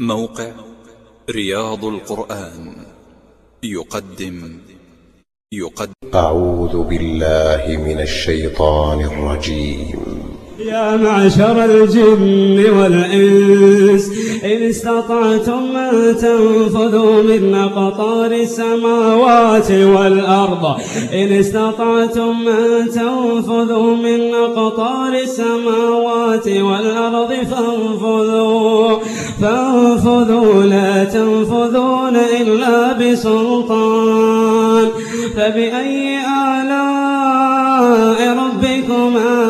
موقع رياض القرآن. يقدم. يقدم. أعوذ بالله من الشيطان الرجيم. يا معشر الجن والإنس إن استطعتم أن تنفذوا من أقطار السماوات والأرض إن استطعتم أن تنفذوا من أقطار السماوات والأرض فانفذوا فانفذوا لا تنفذون إلا بسلطان فبأي آلاء ربكما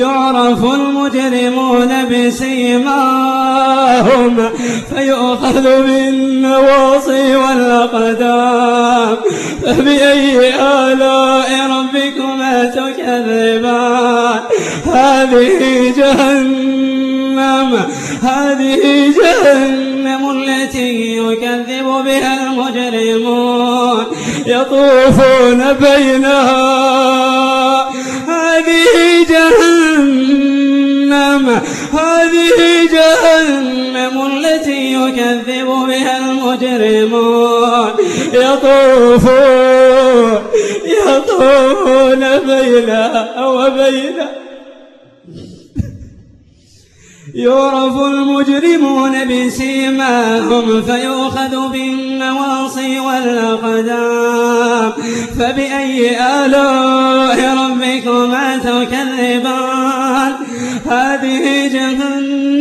يعرف المجرمون بسيماهم فيؤخذ بالنواصي والأقدام. فبأي آلاء ربكما تكذبان؟ هذه جهنم هذه جهنم التي يكذب بها المجرمون. يطوفون بينها جهنم التي يكذب بها المجرمون. يطوفون يطوفون بينها وبينها يعرف المجرمون بسيماهم فيؤخذ بالنواصي والأقدام. فبأي آلاء ربكما تكذبان؟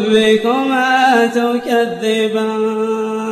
ربكما تكذبان.